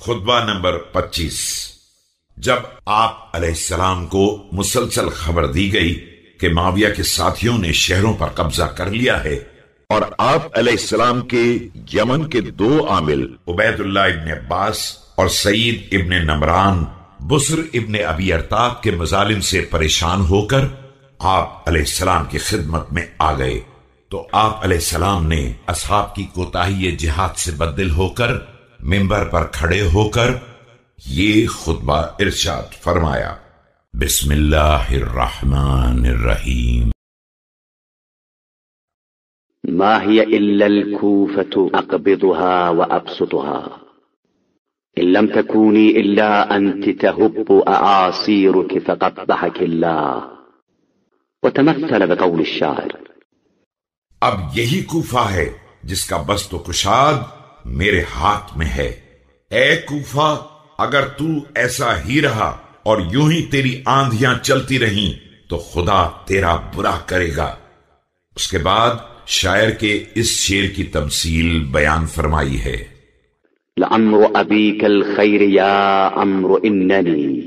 خطبہ نمبر پچیس۔ جب آپ علیہ السلام کو مسلسل خبر دی گئی کہ معاویہ کے ساتھیوں نے شہروں پر قبضہ کر لیا ہے اور آپ علیہ السلام کے یمن کے دو عامل عبید اللہ ابن عباس اور سعید ابن نمران بسر ابن ابی ارتاب کے مظالم سے پریشان ہو کر آپ علیہ السلام کی خدمت میں آ گئے۔ تو آپ علیہ السلام نے اصحاب کی کوتاہی جہاد سے بدل ہو کر ممبر پر کھڑے ہو کر یہ خطبہ ارشاد فرمایا۔ بسم اللہ الرحمن الرحیم۔ ما هي إلا الكوفة أقبضها وأبسطها۔ إن لم تكوني إلا أنت تهب أعاصيرك فقبحك الله۔ وتمثل بقول الشاعر۔ اب یہی کوفہ ہے جس کا بست و کشاد میرے ہاتھ میں ہے۔ اے کوفہ اگر تو ایسا ہی رہا اور یوں ہی تیری آندیاں چلتی رہیں تو خدا تیرا برا کرے گا۔ اس کے بعد شاعر کے اس شیر کی تمثیل بیان فرمائی ہے۔ لعمر أبيك الخير يا أمر إنني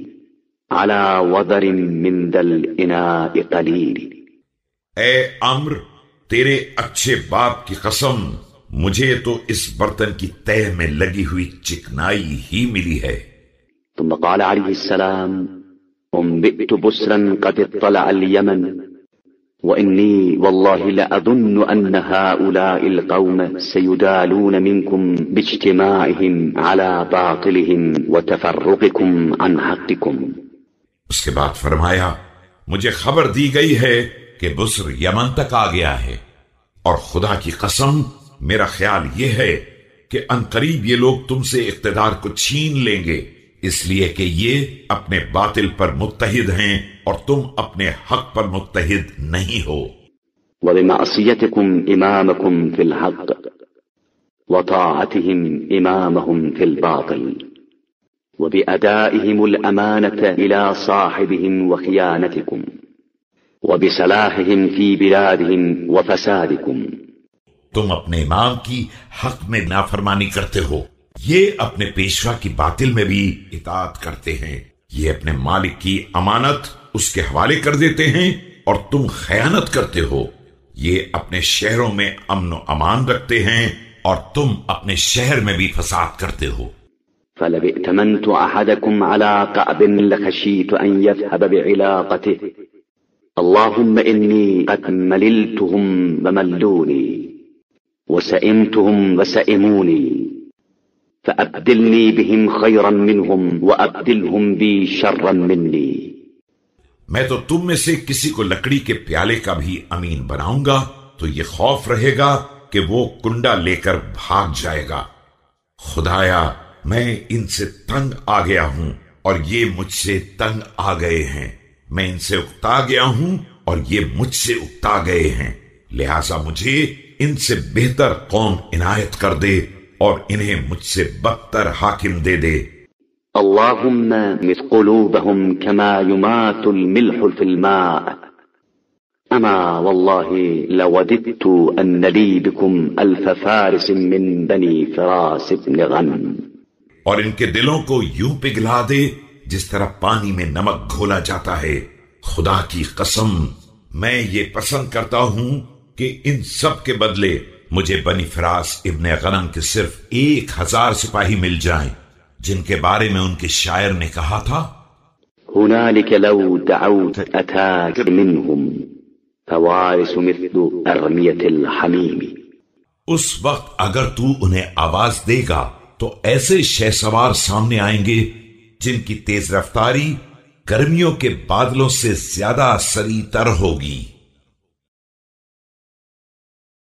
على وذر من ذا الإناء قليل۔ اے امر تیرے اچھے باپ کی قسم مجھے تو اس برتن کی تہ میں لگی ہوئی چکنائی ہی ملی ہے۔ ثم قال عليه السلام انبئت بسرا قد اطلع اليمن وإني والله لأظن أن هؤلاء القوم سيدالون منكم باجتماعهم على باطلهم وتفرقكم عن حقكم۔ اس کے بعد فرمایا مجھے خبر دی گئی ہے کہ بسر یمن تک آ گیا ہے اور خدا کی قسم میرا خیال یہ ہے کہ انقریب یہ لوگ تم سے اقتدار کو چھین لیں گے، اس لیے کہ یہ اپنے باطل پر متحد ہیں اور تم اپنے حق پر متحد نہیں ہو۔ وبمعصيتكم إمامكم في الحق وطاعتهم إمامهم في الباطل وبأدائهم الأمانة إلى صاحبهم وخيانتكم وبسلاحهم في بلادهم وفسادكم تم اپنے امام کی حق میں نافرمانی کرتے ہو۔ یہ اپنے پیشوا کی باطل میں بھی اطاعت کرتے ہیں۔ یہ اپنے مالک کی امانت اس کے حوالے کر دیتے ہیں اور تم خیانت کرتے ہو۔ یہ اپنے شہروں میں امن و امان رکھتے ہیں اور تم اپنے شہر میں بھی فساد کرتے ہو۔ فلو ائتمنت أحدكم على كعب لخشيت أن يذهب بعلاقته۔ اللهم إني قد مللتهم وملوني وسئمتهم وسئموني. فأبدلني بهم خيرا منهم وأبدلهم بي شرا مني. میں تو تم میں سے کسی کو لکڑی کے پیالے کا بھی امین بناؤں گا، تو یہ خوف رہے گا کہ وہ کنڈا لے کر بھاگ جائے گا۔ خدایا، میں ان سے تنگ آ گیا ہوں اور یہ مجھ سے تنگ آ گئے ہیں۔ میں ان سے اکتا گیا ہوں اور یہ مجھ سے اکتا گئے ہیں۔ لہذا مجھے ان سے بہتر قوم عنایت کر دے اور انہیں مجھ سے بدتر حاکم دے دے۔ اللهم مث قلوبهم كما يمات الملح في الماء۔ أما والله لوددت أن لي بكم ألف فارس من بني فراس بن غنم اور ان کے دلوں کو یوں پگھلا دے جس طرح پانی میں نمک گھولا جاتا ہے۔ خدا کی قسم میں یہ پسند کرتا ہوں کہ ان سب کے بدلے مجھے بنی فراس ابن غنم کے صرف ایک ہزار سپاہی مل جائیں جن کے بارے میں ان کے شاعر نے کہا تھا۔ هنالك لو دعوت أتاك منهم فوارس مثل أرمية الحميم اس وقت اگر تو انہیں آواز دے گا تو ایسے شہ سوار سامنے آئیں گے جن کی تیز رفتاری گرمیوں کے بادلوں سے زیادہ سری تر ہوگی۔